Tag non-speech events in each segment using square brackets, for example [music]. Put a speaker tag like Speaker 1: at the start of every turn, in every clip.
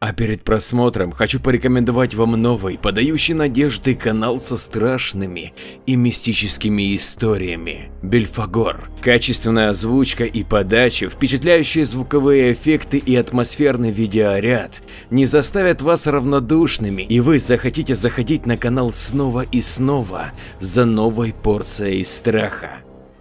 Speaker 1: А перед просмотром хочу порекомендовать вам новый, подающий надежды канал со страшными и мистическими историями Бельфагор. Качественная озвучка и подача, впечатляющие звуковые эффекты и атмосферный видеоряд не заставят вас равнодушными и вы захотите заходить на канал снова и снова за новой порцией страха.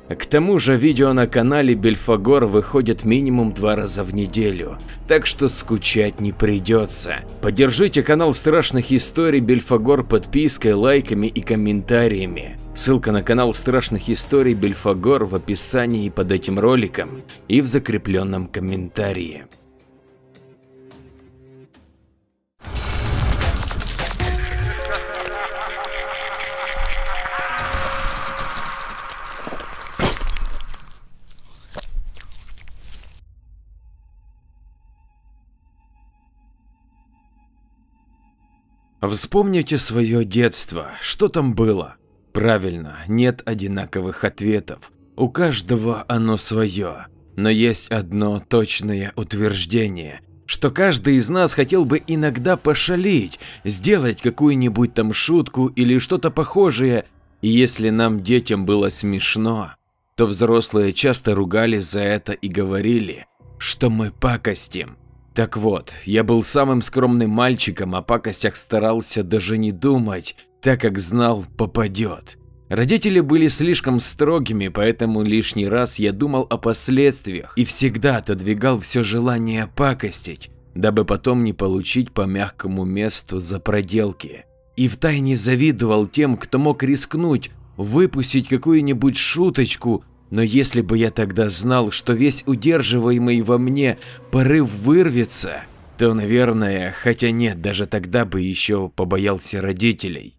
Speaker 1: К тому же видео на канале Бельфагор выходит минимум два раза в неделю, так что скучать не придется. Поддержите канал страшных историй Бельфагор подпиской, лайками и комментариями. Ссылка на канал страшных историй Бельфагор в описании под этим роликом и в закрепленном комментарии. Вспомните свое детство, что там было? Правильно, нет одинаковых ответов, у каждого оно свое. Но есть одно точное утверждение, что каждый из нас хотел бы иногда пошалить, сделать какую-нибудь там шутку или что-то похожее, и если нам детям было смешно, то взрослые часто ругались за это и говорили, что мы пакостим. Так вот, я был самым скромным мальчиком, о пакостях старался даже не думать, так как знал попадет. Родители были слишком строгими, поэтому лишний раз я думал о последствиях и всегда отодвигал все желание пакостить, дабы потом не получить по мягкому месту за проделки. И втайне завидовал тем, кто мог рискнуть, выпустить какую-нибудь шуточку, но если бы я тогда знал, что весь удерживаемый во мне порыв вырвется, то, наверное, хотя нет, даже тогда бы еще побоялся родителей.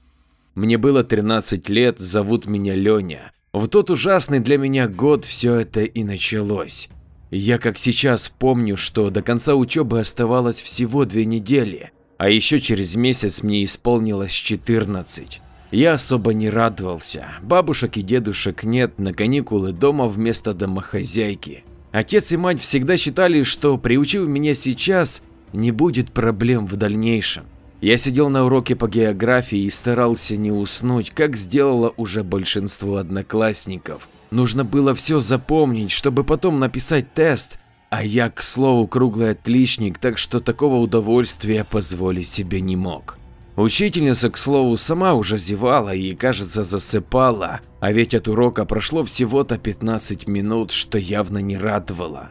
Speaker 1: Мне было 13 лет, зовут меня Леня. В тот ужасный для меня год все это и началось. Я как сейчас помню, что до конца учебы оставалось всего две недели, а еще через месяц мне исполнилось 14. Я особо не радовался, бабушек и дедушек нет, на каникулы дома вместо домохозяйки. Отец и мать всегда считали, что приучив меня сейчас, не будет проблем в дальнейшем. Я сидел на уроке по географии и старался не уснуть, как сделало уже большинство одноклассников. Нужно было все запомнить, чтобы потом написать тест, а я, к слову, круглый отличник, так что такого удовольствия позволить себе не мог. Учительница, к слову, сама уже зевала и, кажется, засыпала, а ведь от урока прошло всего-то 15 минут, что явно не радовало.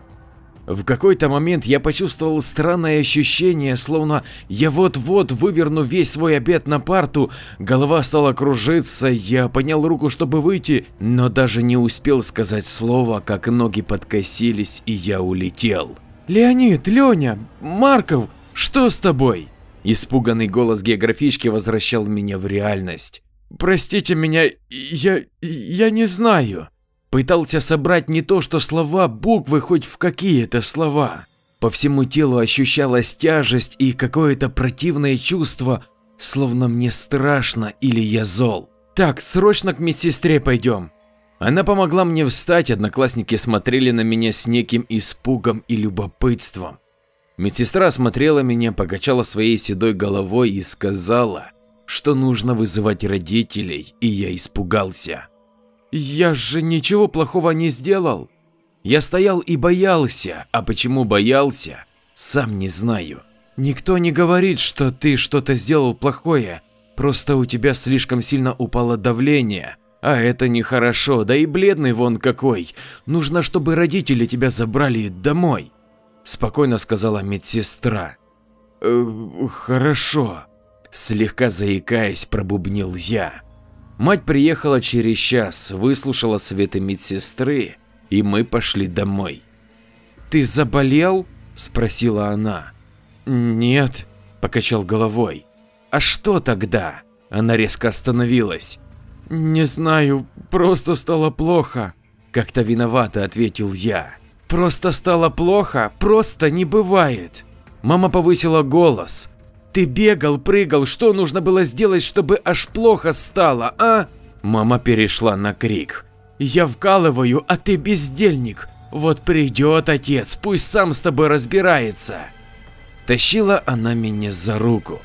Speaker 1: В какой-то момент я почувствовал странное ощущение, словно я вот-вот выверну весь свой обед на парту, голова стала кружиться, я поднял руку, чтобы выйти, но даже не успел сказать слово, как ноги подкосились и я улетел. «Леонид, Леня, Марков, что с тобой?» Испуганный голос географички возвращал меня в реальность. «Простите меня, я... я не знаю». Пытался собрать не то что слова, буквы хоть в какие-то слова. По всему телу ощущалась тяжесть и какое-то противное чувство, словно мне страшно или я зол. «Так, срочно к медсестре пойдем». Она помогла мне встать, одноклассники смотрели на меня с неким испугом и любопытством. Медсестра осмотрела меня, покачала своей седой головой и сказала, что нужно вызывать родителей, и я испугался. Я же ничего плохого не сделал. Я стоял и боялся, а почему боялся, сам не знаю. Никто не говорит, что ты что-то сделал плохое, просто у тебя слишком сильно упало давление. А это нехорошо, да и бледный вон какой. Нужно, чтобы родители тебя забрали домой спокойно сказала медсестра. «Э, хорошо, слегка заикаясь, пробубнил я. Мать приехала через час, выслушала советы медсестры, и мы пошли домой. Ты заболел? спросила она. Нет, покачал головой. А что тогда? Она резко остановилась. Не знаю, просто стало плохо. Как-то виновато ответил я. Просто стало плохо, просто не бывает. Мама повысила голос. Ты бегал, прыгал, что нужно было сделать, чтобы аж плохо стало, а? Мама перешла на крик. Я вкалываю, а ты бездельник. Вот придет отец, пусть сам с тобой разбирается. Тащила она меня за руку.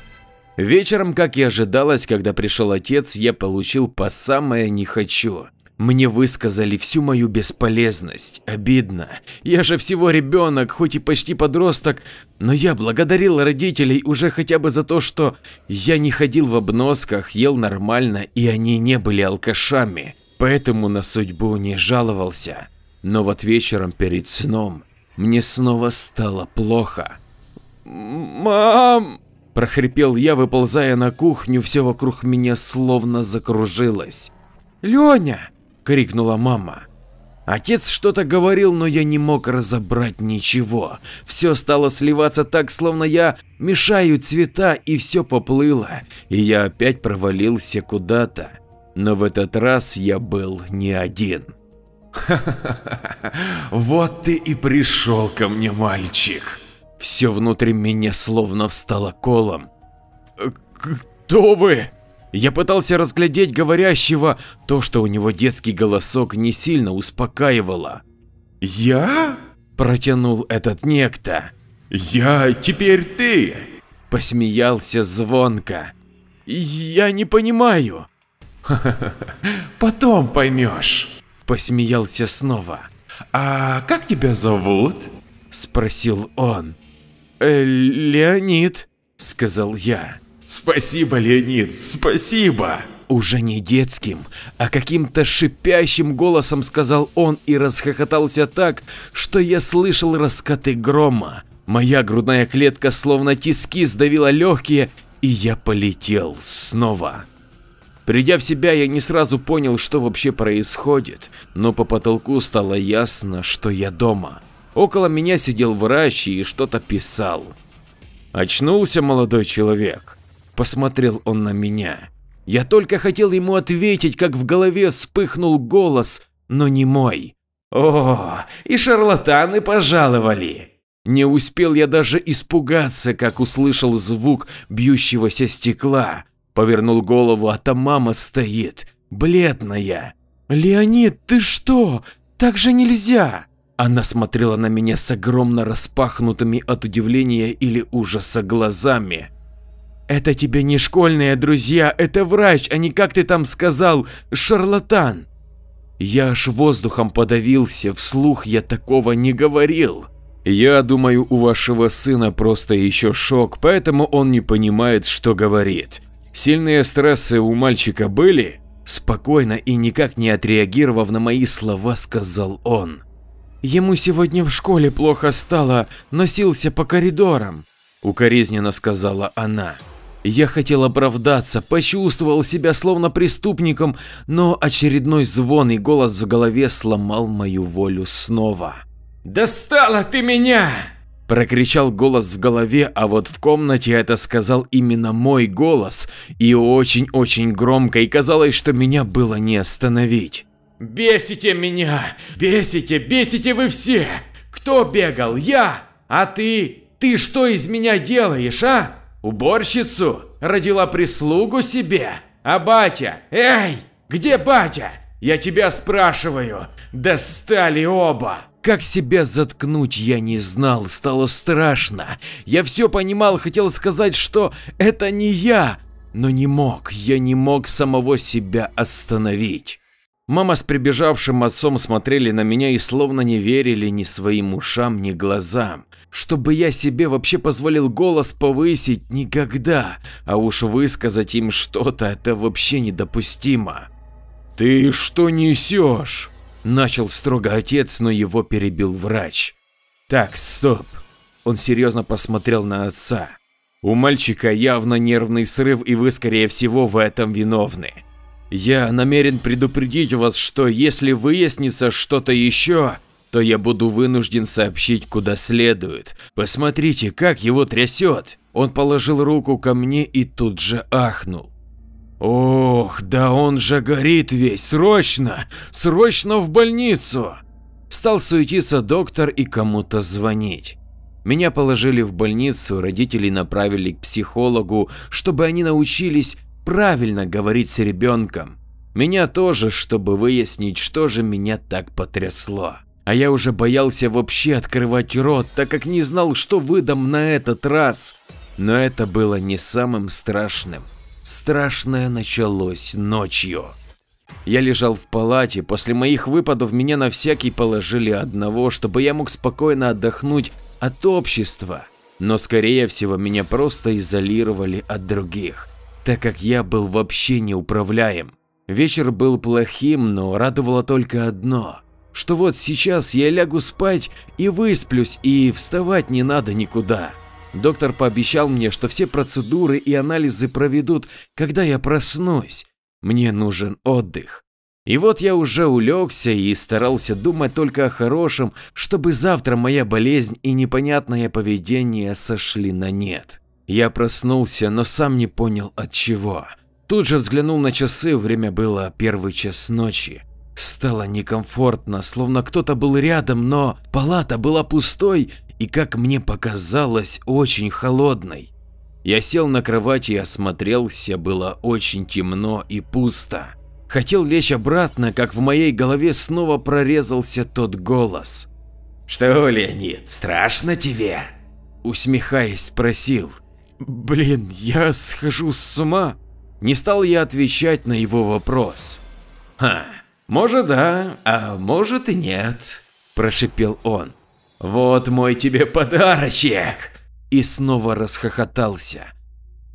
Speaker 1: Вечером, как и ожидалось, когда пришел отец, я получил по самое не хочу. Мне высказали всю мою бесполезность. Обидно. Я же всего ребенок, хоть и почти подросток, но я благодарил родителей уже хотя бы за то, что я не ходил в обносках, ел нормально и они не были алкашами. Поэтому на судьбу не жаловался. Но вот вечером перед сном мне снова стало плохо. «Мам!» – прохрипел я, выползая на кухню, все вокруг меня словно закружилось. «Леня!» – крикнула мама. Отец что-то говорил, но я не мог разобрать ничего. Все стало сливаться так, словно я мешаю цвета, и все поплыло, и я опять провалился куда-то. Но в этот раз я был не один. [laughs]
Speaker 2: вот ты и пришел ко мне, мальчик.
Speaker 1: Все внутри меня словно встало колом. Кто вы? Я пытался разглядеть говорящего, то, что у него детский голосок не сильно успокаивало.
Speaker 2: «Я?»
Speaker 1: – протянул этот некто.
Speaker 2: «Я теперь ты!»
Speaker 1: – посмеялся звонко. «Я не понимаю». [laughs]
Speaker 2: «Потом поймешь», –
Speaker 1: посмеялся снова.
Speaker 2: «А как тебя зовут?»
Speaker 1: – спросил он. «Э, «Леонид», – сказал я.
Speaker 2: Спасибо, Леонид, спасибо.
Speaker 1: Уже не детским, а каким-то шипящим голосом сказал он и расхохотался так, что я слышал раскаты грома. Моя грудная клетка словно тиски сдавила легкие, и я полетел снова. Придя в себя, я не сразу понял, что вообще происходит, но по потолку стало ясно, что я дома. Около меня сидел врач и что-то писал. Очнулся молодой человек. Посмотрел он на меня. Я только хотел ему ответить, как в голове вспыхнул голос, но не мой. О, и шарлатаны пожаловали. Не успел я даже испугаться, как услышал звук бьющегося стекла. Повернул голову, а там мама стоит, бледная. «Леонид, ты что? Так же нельзя!» Она смотрела на меня с огромно распахнутыми от удивления или ужаса глазами. Это тебе не школьные друзья, это врач, а не как ты там сказал, шарлатан. Я аж воздухом подавился, вслух я такого не говорил. Я думаю, у вашего сына просто еще шок, поэтому он не понимает, что говорит. Сильные стрессы у мальчика были? Спокойно и никак не отреагировав на мои слова, сказал он. Ему сегодня в школе плохо стало, носился по коридорам, укоризненно сказала она. Я хотел оправдаться, почувствовал себя словно преступником, но очередной звон и голос в голове сломал мою волю снова. «Достала ты меня!» Прокричал голос в голове, а вот в комнате это сказал именно мой голос, и очень-очень громко, и казалось, что меня было не остановить. «Бесите меня! Бесите, бесите вы все! Кто бегал? Я! А ты? Ты что из меня делаешь, а?» Уборщицу? Родила прислугу себе? А батя? Эй, где батя? Я тебя спрашиваю. Достали оба. Как себя заткнуть я не знал, стало страшно. Я все понимал, хотел сказать, что это не я, но не мог, я не мог самого себя остановить. Мама с прибежавшим отцом смотрели на меня и словно не верили ни своим ушам, ни глазам. Чтобы я себе вообще позволил голос повысить никогда, а уж высказать им что-то это вообще недопустимо. «Ты что несешь?» – начал строго отец, но его перебил врач. «Так, стоп!» Он серьезно посмотрел на отца. «У мальчика явно нервный срыв и вы скорее всего в этом виновны. Я намерен предупредить вас, что если выяснится что-то еще, то я буду вынужден сообщить куда следует. Посмотрите, как его трясет. Он положил руку ко мне и тут же ахнул. Ох, да он же горит весь, срочно, срочно в больницу. Стал суетиться доктор и кому-то звонить. Меня положили в больницу, родители направили к психологу, чтобы они научились правильно говорить с ребенком. Меня тоже, чтобы выяснить, что же меня так потрясло. а я уже боялся вообще открывать рот, так как не знал, что выдам на этот раз. Но это было не самым страшным. Страшное началось ночью. Я лежал в палате, после моих выпадов меня на всякий положили одного, чтобы я мог спокойно отдохнуть от общества, но скорее всего меня просто изолировали от других, так как я был вообще неуправляем. Вечер был плохим, но радовало только одно, что вот сейчас я лягу спать и высплюсь, и вставать не надо никуда. Доктор пообещал мне, что все процедуры и анализы проведут, когда я проснусь. Мне нужен отдых. И вот я уже улегся и старался думать только о хорошем, чтобы завтра моя болезнь и непонятное поведение сошли на нет. Я проснулся, но сам не понял от чего. Тут же взглянул на часы, время было первый час ночи. Стало некомфортно, словно кто-то был рядом, но палата была пустой и, как мне показалось, очень холодной. Я сел на кровати и осмотрелся, было очень темно и пусто. Хотел лечь обратно, как в моей голове снова прорезался тот голос.
Speaker 2: «Что, Леонид, страшно тебе?»
Speaker 1: Усмехаясь, спросил. «Блин, я схожу с ума?» Не стал я отвечать на его вопрос.
Speaker 2: «Ха, может да, а может и нет», – прошипел он. «Вот мой тебе подарочек!»
Speaker 1: И снова расхохотался.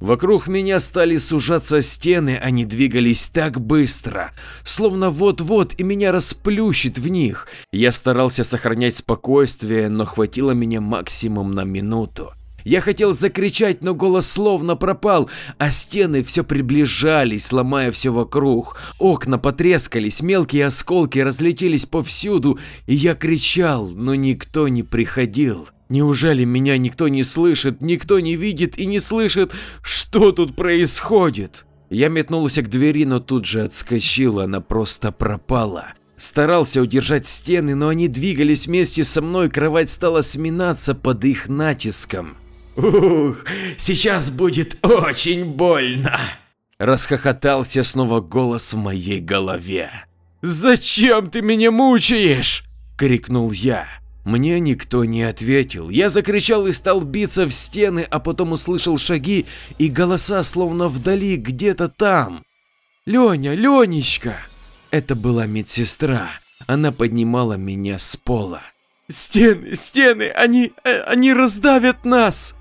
Speaker 1: Вокруг меня стали сужаться стены, они двигались так быстро, словно вот-вот и меня расплющит в них. Я старался сохранять спокойствие, но хватило меня максимум на минуту. Я хотел закричать, но голос словно пропал, а стены все приближались, ломая все вокруг. Окна потрескались, мелкие осколки разлетелись повсюду, и я кричал, но никто не приходил. Неужели меня никто не слышит, никто не видит и не слышит, что тут происходит? Я метнулся к двери, но тут же отскочил, она просто пропала. Старался удержать стены, но они двигались вместе со мной, кровать стала сминаться под их натиском.
Speaker 2: Ух, сейчас будет очень больно.
Speaker 1: Расхохотался снова голос в моей голове. «Зачем ты меня мучаешь?» – крикнул я. Мне никто не ответил. Я закричал и стал биться в стены, а потом услышал шаги и голоса словно вдали, где-то там. «Леня, Ленечка!» Это была медсестра. Она поднимала меня с пола. «Стены, стены, они, э, они раздавят нас!»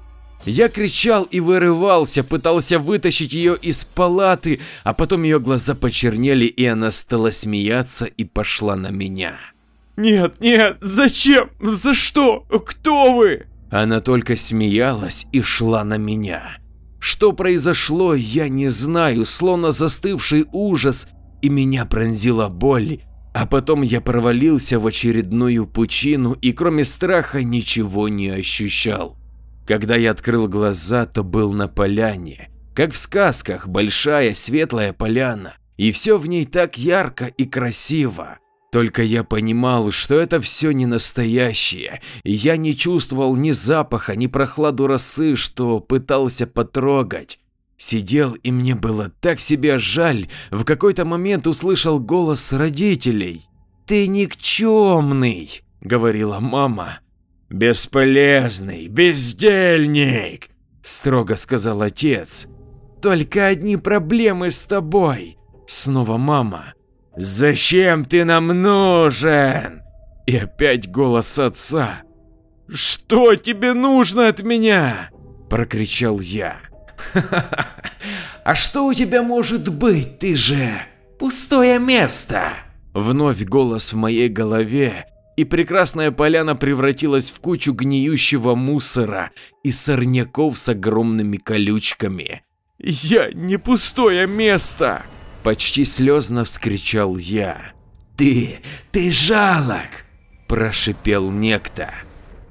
Speaker 1: Я кричал и вырывался, пытался вытащить ее из палаты, а потом ее глаза почернели и она стала смеяться и пошла на меня. «Нет, нет, зачем? За что? Кто вы?» Она только смеялась и шла на меня. Что произошло, я не знаю, словно застывший ужас, и меня пронзила боль, а потом я провалился в очередную пучину и кроме страха ничего не ощущал. Когда я открыл глаза, то был на поляне. Как в сказках, большая светлая поляна. И все в ней так ярко и красиво. Только я понимал, что это все не настоящее, и я не чувствовал ни запаха, ни прохладу росы, что пытался потрогать. Сидел, и мне было так себя жаль, в какой-то момент услышал голос родителей. «Ты никчемный», — говорила мама.
Speaker 2: «Бесполезный, бездельник!» – строго сказал отец.
Speaker 1: «Только одни проблемы с тобой!» Снова мама.
Speaker 2: «Зачем ты нам нужен?»
Speaker 1: И опять голос отца. «Что тебе нужно от меня?» – прокричал я.
Speaker 2: «А что у тебя может быть, ты же пустое место?»
Speaker 1: Вновь голос в моей голове, и прекрасная поляна превратилась в кучу гниющего мусора и сорняков с огромными колючками. «Я не пустое место!» – почти слезно вскричал я.
Speaker 2: «Ты, ты жалок!»
Speaker 1: – прошипел некто.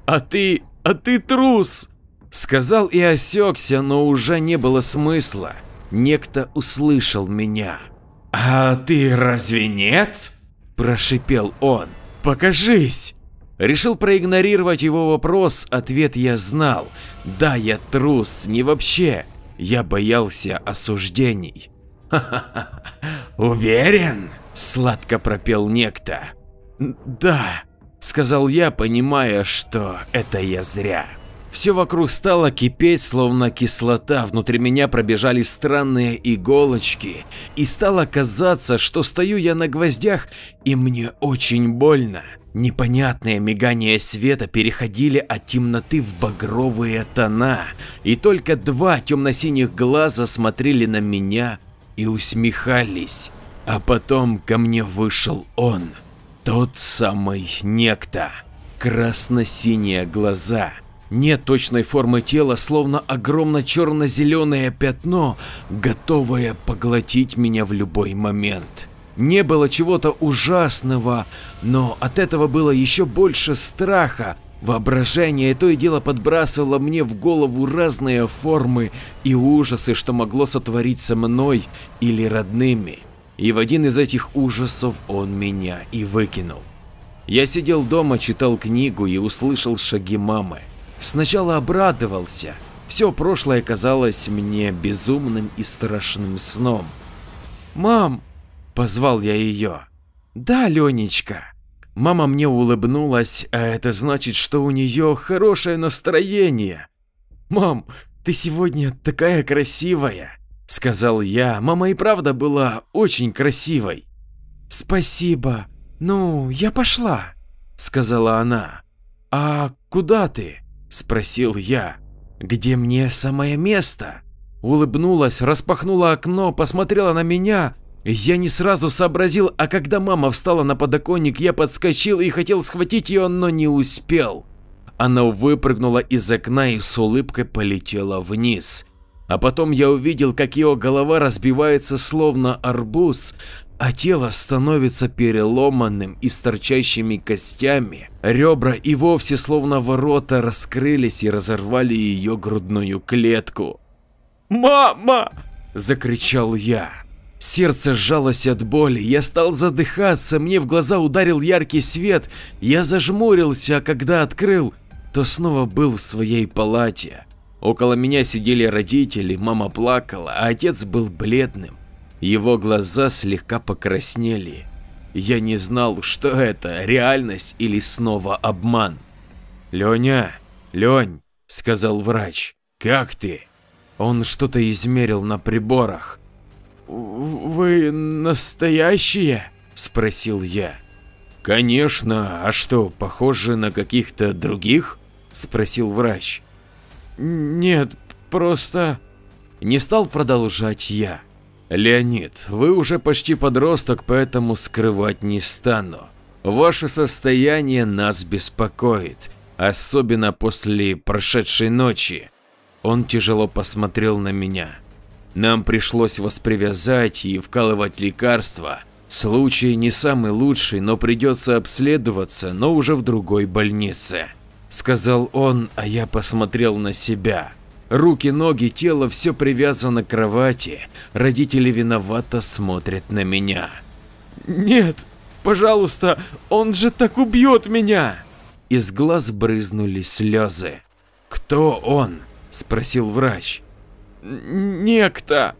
Speaker 1: «А ты, а ты трус!» – сказал и осекся, но уже не было смысла. Некто услышал меня.
Speaker 2: «А ты разве нет?»
Speaker 1: – прошипел он. Покажись! Решил проигнорировать его вопрос, ответ я знал. Да, я трус, не вообще. Я боялся осуждений. [laughs]
Speaker 2: Уверен?
Speaker 1: Сладко пропел некто. Да. сказал я, понимая, что это я зря. Все вокруг стало кипеть, словно кислота, внутри меня пробежали странные иголочки, и стало казаться, что стою я на гвоздях, и мне очень больно. Непонятные мигания света переходили от темноты в багровые тона, и только два темно-синих глаза смотрели на меня и усмехались. А потом ко мне вышел он, тот самый некто, красно-синие глаза, нет точной формы тела, словно огромно черно-зеленое пятно, готовое поглотить меня в любой момент. Не было чего-то ужасного, но от этого было еще больше страха. Воображение то и дело подбрасывало мне в голову разные формы и ужасы, что могло сотворить со мной или родными. И в один из этих ужасов он меня и выкинул. Я сидел дома, читал книгу и услышал шаги мамы. Сначала обрадовался. Все прошлое казалось мне безумным и страшным сном. «Мам!» – позвал я ее. «Да, Ленечка». Мама мне улыбнулась, а это значит, что у нее хорошее настроение. «Мам, ты сегодня такая красивая», – сказал я. Мама и правда была очень красивой. «Спасибо. Ну, я пошла», – сказала она. «А куда ты?» – спросил я. «Где мне самое место?» Улыбнулась, распахнула окно, посмотрела на меня. Я не сразу сообразил, а когда мама встала на подоконник, я подскочил и хотел схватить ее, но не успел. Она выпрыгнула из окна и с улыбкой полетела вниз. А потом я увидел, как ее голова разбивается словно арбуз, а тело становится переломанным и с торчащими костями. Ребра и вовсе словно ворота раскрылись и разорвали ее грудную клетку. «Мама!» – закричал я. Сердце сжалось от боли, я стал задыхаться, мне в глаза ударил яркий свет, я зажмурился, а когда открыл, то снова был в своей палате. Около меня сидели родители, мама плакала, а отец был бледным. Его глаза слегка покраснели. Я не знал, что это, реальность или снова обман. «Леня, Лень», — сказал врач, — «как ты?» Он что-то измерил на приборах. «Вы настоящие?» – спросил я. «Конечно, а что, похоже на каких-то других?» – спросил врач. «Нет, просто…» Не стал продолжать я. Леонид, вы уже почти подросток, поэтому скрывать не стану. Ваше состояние нас беспокоит, особенно после прошедшей ночи. Он тяжело посмотрел на меня. Нам пришлось вас привязать и вкалывать лекарства. Случай не самый лучший, но придется обследоваться, но уже в другой больнице. Сказал он, а я посмотрел на себя. Руки, ноги, тело все привязано к кровати. Родители виновато смотрят на меня. «Нет, пожалуйста, он же так убьет меня!» Из глаз брызнули слезы. «Кто он?» – спросил врач. «Некто».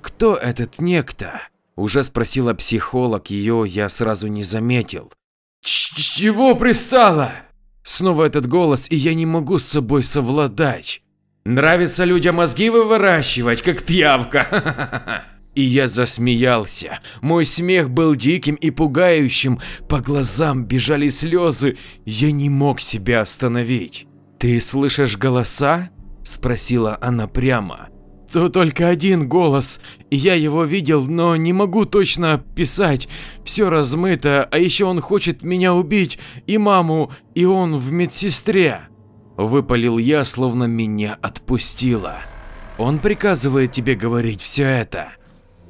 Speaker 1: «Кто этот некто?» – уже спросила психолог, ее я сразу не заметил. Ч «Чего пристало?» Снова этот голос, и я не могу с собой совладать. Нравится людям мозги выворачивать, как пьявка. [laughs] И я засмеялся. Мой смех был диким и пугающим, по глазам бежали слезы, я не мог себя остановить. «Ты слышишь голоса?» – спросила она прямо. «То только один голос, я его видел, но не могу точно описать, все размыто, а еще он хочет меня убить, и маму, и он в медсестре». Выпалил я, словно меня отпустило. Он приказывает тебе говорить все это.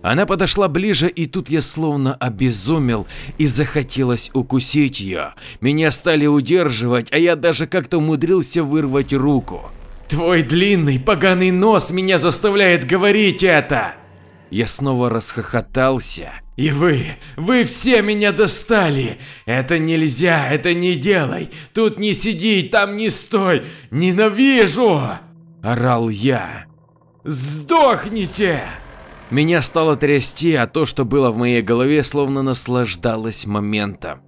Speaker 1: Она подошла ближе, и тут я словно обезумел и захотелось укусить ее. Меня стали удерживать, а я даже как-то умудрился вырвать руку. Твой длинный поганый нос меня заставляет говорить это! Я снова расхохотался. И вы, вы все меня достали. Это нельзя, это не делай. Тут не сиди, там не стой. Ненавижу! Орал я. Сдохните! Меня стало трясти, а то, что было в моей голове, словно наслаждалось моментом.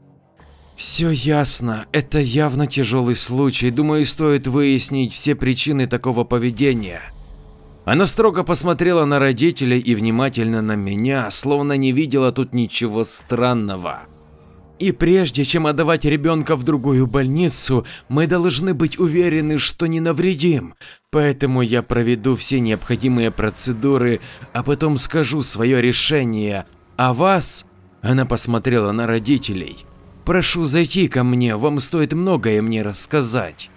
Speaker 1: Все ясно, это явно тяжелый случай, думаю, стоит выяснить все причины такого поведения. Она строго посмотрела на родителей и внимательно на меня, словно не видела тут ничего странного. И прежде чем отдавать ребенка в другую больницу, мы должны быть уверены, что не навредим. Поэтому я проведу все необходимые процедуры, а потом скажу свое решение. А вас, она посмотрела на родителей, прошу зайти ко мне, вам стоит многое мне рассказать.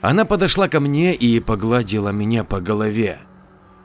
Speaker 1: Она подошла ко мне и погладила меня по голове.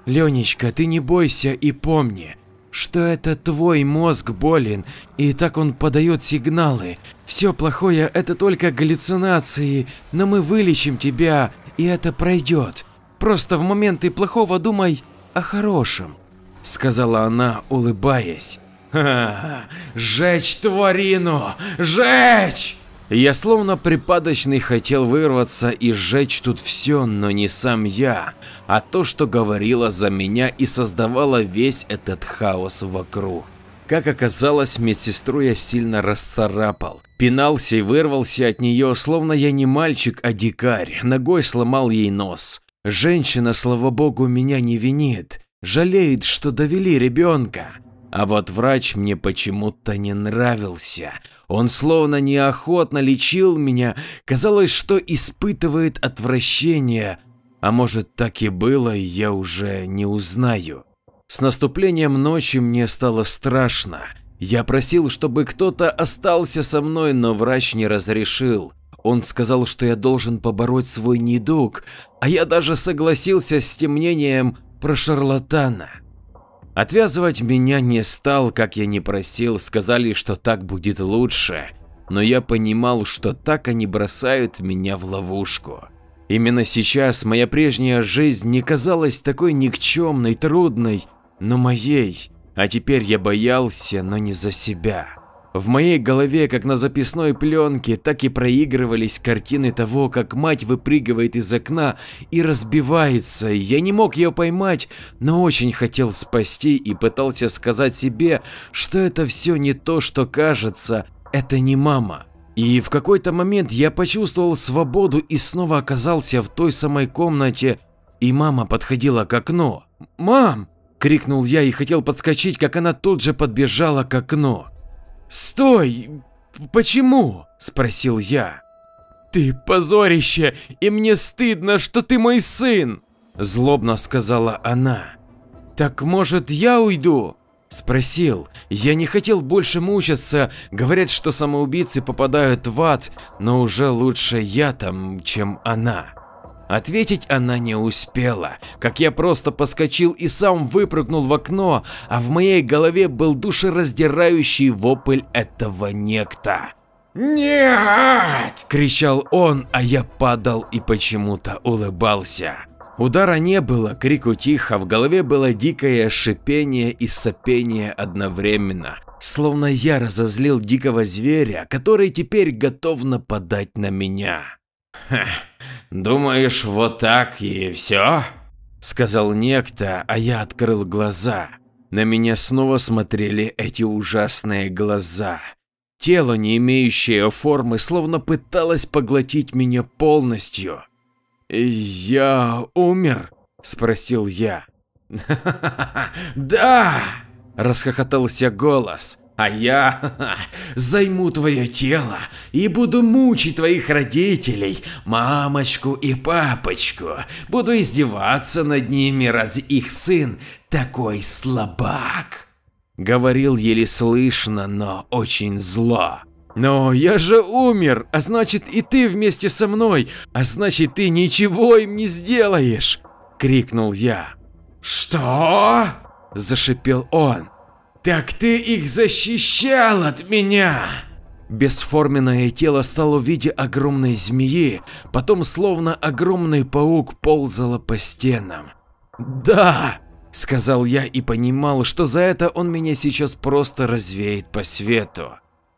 Speaker 1: Ленечка, ты не бойся и помни, что это твой мозг болен, и так он подает сигналы. Все плохое – это только галлюцинации, но мы вылечим тебя, и это пройдет. Просто в моменты плохого думай о хорошем», – сказала она, улыбаясь. «Ха, жечь тварину, жечь!» Я словно припадочный хотел вырваться и сжечь тут все, но не сам я, а то, что говорила за меня и создавала весь этот хаос вокруг. Как оказалось, медсестру я сильно расцарапал. Пинался и вырвался от нее, словно я не мальчик, а дикарь, ногой сломал ей нос. Женщина, слава богу, меня не винит, жалеет, что довели ребенка. А вот врач мне почему-то не нравился. Он словно неохотно лечил меня, казалось, что испытывает отвращение, а может так и было, я уже не узнаю. С наступлением ночи мне стало страшно. Я просил, чтобы кто-то остался со мной, но врач не разрешил. Он сказал, что я должен побороть свой недуг, а я даже согласился с тем мнением про шарлатана. Отвязывать меня не стал, как я не просил, сказали, что так будет лучше, но я понимал, что так они бросают меня в ловушку. Именно сейчас моя прежняя жизнь не казалась такой никчемной, трудной, но моей, а теперь я боялся, но не за себя. В моей голове, как на записной пленке, так и проигрывались картины того, как мать выпрыгивает из окна и разбивается. Я не мог ее поймать, но очень хотел спасти и пытался сказать себе, что это все не то, что кажется, это не мама. И в какой-то момент я почувствовал свободу и снова оказался в той самой комнате, и мама подходила к окну. «Мам!» – крикнул я и хотел подскочить, как она тут же подбежала к окну. «Стой! Почему?» – спросил я. «Ты позорище, и мне стыдно, что ты мой сын!» – злобно сказала она. «Так может я уйду?» – спросил. Я не хотел больше мучиться, говорят, что самоубийцы попадают в ад, но уже лучше я там, чем она. Ответить она не успела, как я просто поскочил и сам выпрыгнул в окно, а в моей голове был душераздирающий вопль этого некто. «Нет!» – кричал он, а я падал и почему-то улыбался. Удара не было, крик утих, а в голове было дикое шипение и сопение одновременно, словно я разозлил дикого зверя, который теперь готов нападать на меня. Ха. «Думаешь, вот так и все?» – сказал некто, а я открыл глаза. На меня снова смотрели эти ужасные глаза. Тело, не имеющее формы, словно пыталось поглотить меня полностью. «Я умер?» – спросил я. [laughs] «Да!» – расхохотался голос а я [laughs] займу твое тело и буду мучить твоих родителей, мамочку и папочку. Буду издеваться над ними, раз их сын такой слабак. Говорил еле слышно, но очень зло. Но я же умер, а значит и ты вместе со мной, а значит ты ничего им не сделаешь, крикнул я. Что? Зашипел он. «Так ты их защищал от меня!» Бесформенное тело стало в виде огромной змеи, потом словно огромный паук ползало по стенам. «Да!» – сказал я и понимал, что за это он меня сейчас просто развеет по свету.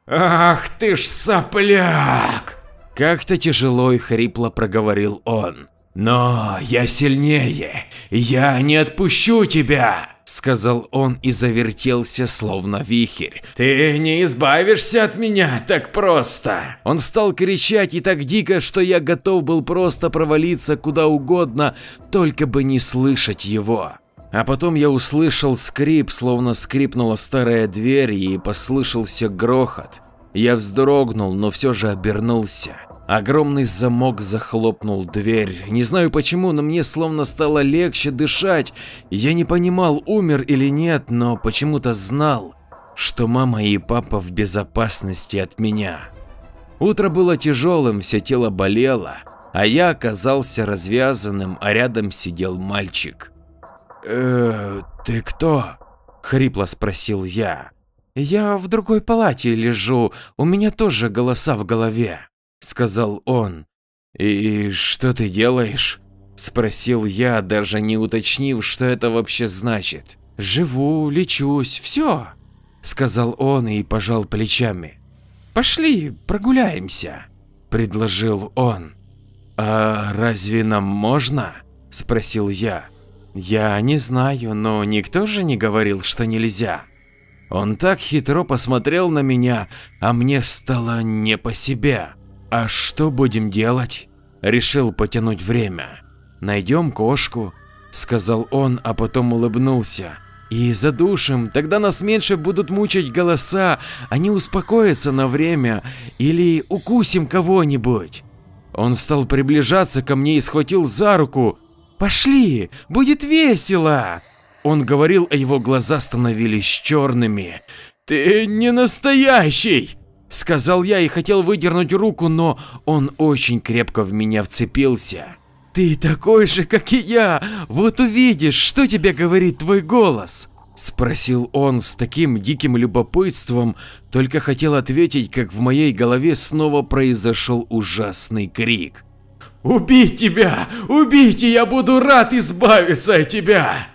Speaker 1: «Ах ты ж сопляк!» Как-то тяжело и хрипло проговорил он.
Speaker 2: Но я сильнее, я не отпущу тебя, сказал он и завертелся словно вихрь. Ты не избавишься от меня так просто.
Speaker 1: Он стал кричать и так дико, что я готов был просто провалиться куда угодно, только бы не слышать его. А потом я услышал скрип, словно скрипнула старая дверь и послышался грохот. Я вздрогнул, но все же обернулся. Огромный замок захлопнул дверь. Не знаю почему, но мне словно стало легче дышать. Я не понимал, умер или нет, но почему-то знал, что мама и папа в безопасности от меня. Утро было тяжелым, все тело болело, а я оказался развязанным, а рядом сидел мальчик. «Э, ты кто?» – хрипло спросил я. «Я в другой палате лежу, у меня тоже голоса в голове», – сказал он. «И что ты делаешь?» – спросил я, даже не уточнив, что это вообще значит. «Живу, лечусь, все», – сказал он и пожал плечами. «Пошли, прогуляемся», – предложил он. «А разве нам можно?» – спросил я. «Я не знаю, но никто же не говорил, что нельзя». Он так хитро посмотрел на меня, а мне стало не по себе. «А что будем делать?» Решил потянуть время. «Найдем кошку», – сказал он, а потом улыбнулся. «И задушим, тогда нас меньше будут мучить голоса, они успокоятся на время, или укусим кого-нибудь». Он стал приближаться ко мне и схватил за руку. «Пошли, будет весело!» Он говорил, а его глаза становились черными. «Ты не настоящий!» Сказал я и хотел выдернуть руку, но он очень крепко в меня вцепился. «Ты такой же, как и я! Вот увидишь, что тебе говорит твой голос!» Спросил он с таким диким любопытством, только хотел ответить, как в моей голове снова произошел ужасный крик. «Убить тебя! И я буду рад избавиться от тебя!»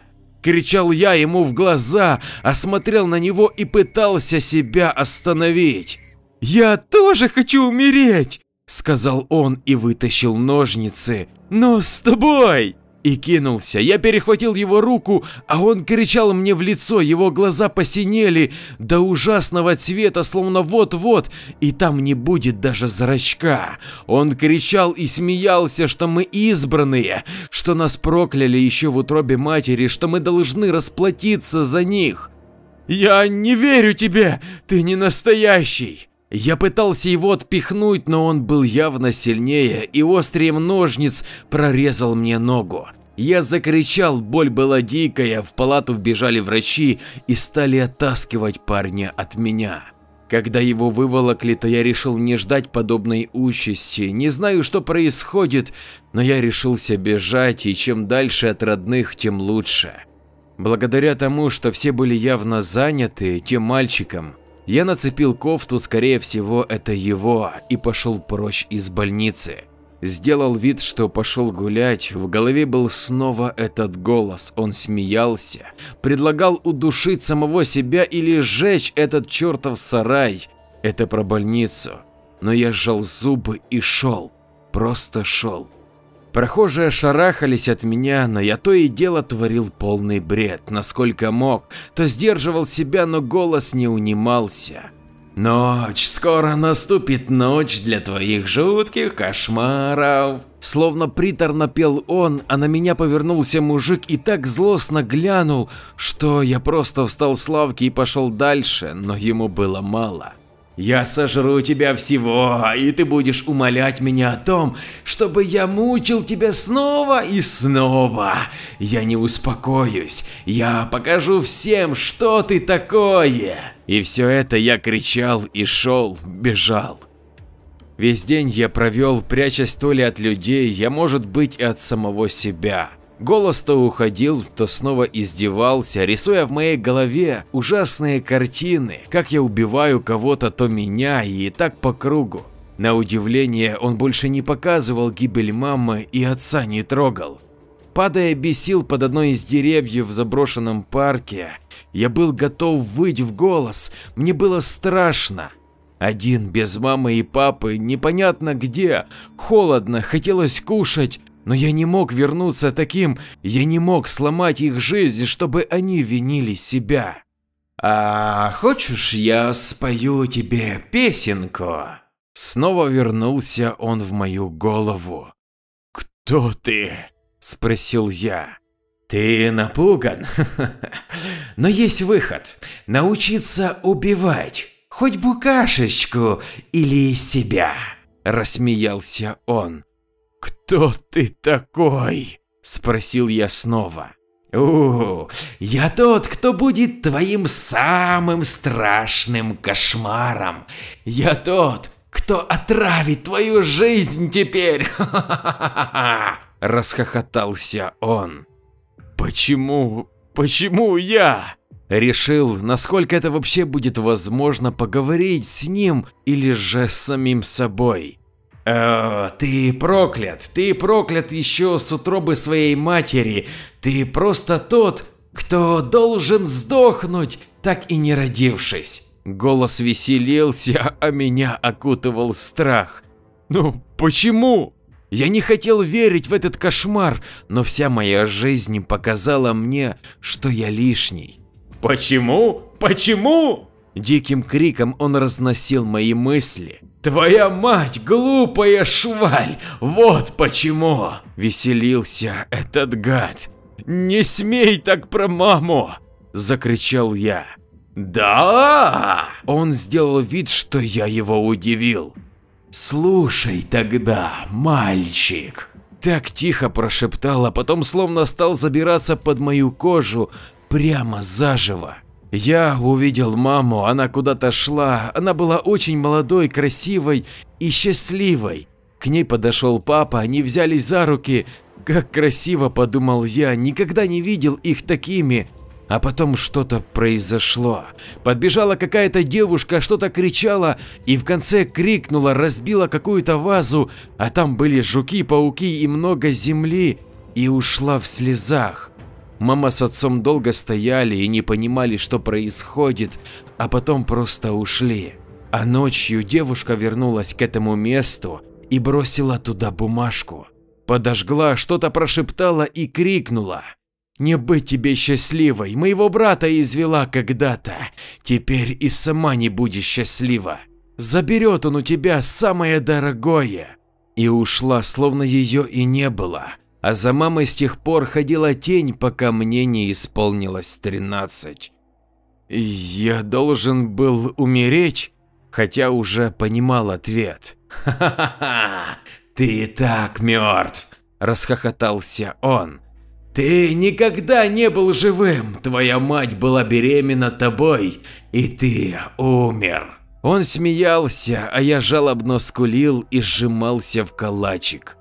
Speaker 1: Кричал я ему в глаза, осмотрел на него и пытался себя остановить. «Я тоже хочу умереть!» – сказал он и вытащил ножницы. «Но с тобой!» И кинулся. Я перехватил его руку, а он кричал мне в лицо, его глаза посинели до ужасного цвета, словно вот-вот, и там не будет даже зрачка. Он кричал и смеялся, что мы избранные, что нас прокляли еще в утробе матери, что мы должны расплатиться за них. «Я не верю тебе, ты не настоящий!» Я пытался его отпихнуть, но он был явно сильнее и острием ножниц прорезал мне ногу. Я закричал, боль была дикая, в палату вбежали врачи и стали оттаскивать парня от меня. Когда его выволокли, то я решил не ждать подобной участи. Не знаю, что происходит, но я решился бежать, и чем дальше от родных, тем лучше. Благодаря тому, что все были явно заняты тем мальчиком, я нацепил кофту, скорее всего это его, и пошел прочь из больницы. Сделал вид, что пошел гулять, в голове был снова этот голос, он смеялся, предлагал удушить самого себя или сжечь этот чертов сарай. Это про больницу. Но я сжал зубы и шел, просто шел. Прохожие шарахались от меня, но я то и дело творил полный бред, насколько мог, то сдерживал себя, но голос не унимался. «Ночь, скоро наступит ночь для твоих жутких кошмаров!» Словно приторно пел он, а на меня повернулся мужик и так злостно глянул, что я просто встал с лавки и пошел дальше, но ему было мало. Я сожру тебя всего, и ты будешь умолять меня о том, чтобы я мучил тебя снова и снова. Я не успокоюсь, я покажу всем, что ты такое. И все это я кричал и шел, бежал. Весь день я провел, прячась то ли от людей, я может быть и от самого себя. Голос то уходил, то снова издевался, рисуя в моей голове ужасные картины, как я убиваю кого-то, то меня и так по кругу. На удивление, он больше не показывал гибель мамы и отца не трогал. Падая без сил под одной из деревьев в заброшенном парке, я был готов выть в голос, мне было страшно. Один, без мамы и папы, непонятно где, холодно, хотелось кушать, Но я не мог вернуться таким, я не мог сломать их жизнь, чтобы они винили себя.
Speaker 2: «А хочешь, я спою тебе песенку?»
Speaker 1: Снова вернулся он в мою голову. «Кто ты?» – спросил я.
Speaker 2: «Ты напуган? [laughs] Но есть выход – научиться убивать, хоть букашечку или себя», – рассмеялся он.
Speaker 1: «Кто ты такой?» – спросил я снова.
Speaker 2: «О, я тот, кто будет твоим самым страшным кошмаром. Я тот, кто отравит твою жизнь теперь!» [laughs]
Speaker 1: Расхохотался он. «Почему? Почему я?» Решил, насколько это вообще будет возможно поговорить с ним или же с самим собой.
Speaker 2: О, ты проклят, ты проклят еще с утробы своей матери. Ты просто тот, кто должен сдохнуть, так и не родившись.
Speaker 1: Голос веселился, а меня окутывал страх. Ну почему? Я не хотел верить в этот кошмар, но вся моя жизнь показала мне, что я лишний.
Speaker 2: Почему? Почему?
Speaker 1: Диким криком он разносил мои мысли.
Speaker 2: Твоя мать глупая шваль, вот почему!
Speaker 1: Веселился этот гад. Не смей так про маму! Закричал я.
Speaker 2: Да!
Speaker 1: Он сделал вид, что я его удивил.
Speaker 2: Слушай тогда, мальчик.
Speaker 1: Так тихо прошептал, а потом словно стал забираться под мою кожу прямо заживо. Я увидел маму, она куда-то шла, она была очень молодой, красивой и счастливой. К ней подошел папа, они взялись за руки. Как красиво, подумал я, никогда не видел их такими. А потом что-то произошло. Подбежала какая-то девушка, что-то кричала и в конце крикнула, разбила какую-то вазу, а там были жуки, пауки и много земли и ушла в слезах. Мама с отцом долго стояли и не понимали, что происходит, а потом просто ушли. А ночью девушка вернулась к этому месту и бросила туда бумажку. Подожгла, что-то прошептала и крикнула. «Не быть тебе счастливой, моего брата извела когда-то, теперь и сама не будешь счастлива. Заберет он у тебя самое дорогое». И ушла, словно ее и не было, а за мамой с тех пор ходила тень, пока мне не исполнилось 13. Я должен был умереть, хотя уже понимал ответ.
Speaker 2: «Ха-ха-ха, ты и так мертв!» – расхохотался он. «Ты никогда не был живым, твоя мать была беременна тобой, и ты умер!»
Speaker 1: Он смеялся, а я жалобно скулил и сжимался в калачик.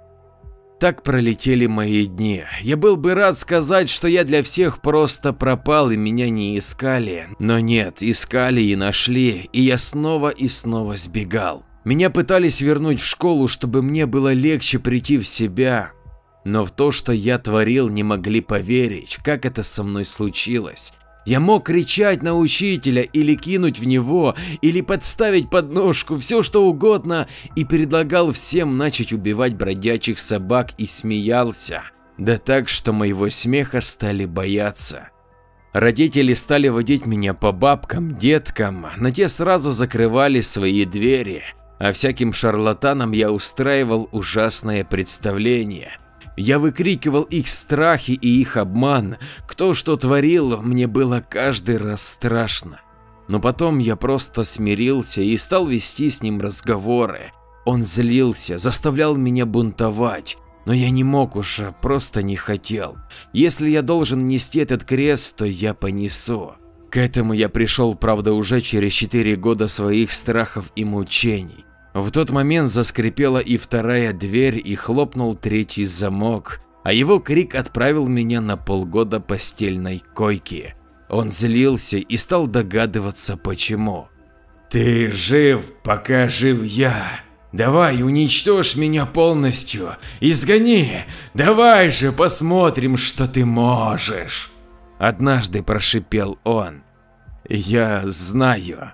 Speaker 1: Так пролетели мои дни. Я был бы рад сказать, что я для всех просто пропал и меня не искали, но нет, искали и нашли, и я снова и снова сбегал. Меня пытались вернуть в школу, чтобы мне было легче прийти в себя, но в то, что я творил, не могли поверить, как это со мной случилось. Я мог кричать на учителя или кинуть в него, или подставить подножку, все что угодно, и предлагал всем начать убивать бродячих собак и смеялся. Да так, что моего смеха стали бояться. Родители стали водить меня по бабкам, деткам, но те сразу закрывали свои двери, а всяким шарлатанам я устраивал ужасное представление. Я выкрикивал их страхи и их обман, кто что творил, мне было каждый раз страшно. Но потом я просто смирился и стал вести с ним разговоры. Он злился, заставлял меня бунтовать, но я не мог уже, просто не хотел. Если я должен нести этот крест, то я понесу. К этому я пришел, правда, уже через 4 года своих страхов и мучений. В тот момент заскрипела и вторая дверь и хлопнул третий замок, а его крик отправил меня на полгода постельной койки. Он злился и стал догадываться почему.
Speaker 2: «Ты жив, пока жив я. Давай уничтожь меня полностью, изгони, давай же посмотрим, что ты можешь!»
Speaker 1: Однажды прошипел он. «Я знаю».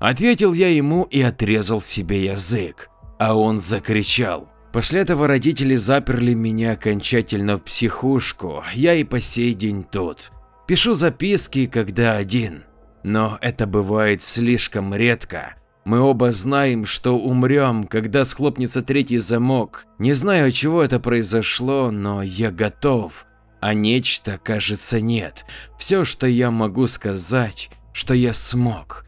Speaker 1: Ответил я ему и отрезал себе язык, а он закричал. После этого родители заперли меня окончательно в психушку, я и по сей день тут. Пишу записки, когда один. Но это бывает слишком редко. Мы оба знаем, что умрем, когда схлопнется третий замок. Не знаю, чего это произошло, но я готов. А нечто, кажется, нет. Все, что я могу сказать, что я смог.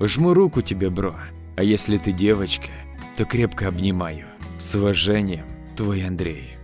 Speaker 2: Жму руку тебе, бро, а если ты девочка, то крепко обнимаю. С уважением, твой Андрей.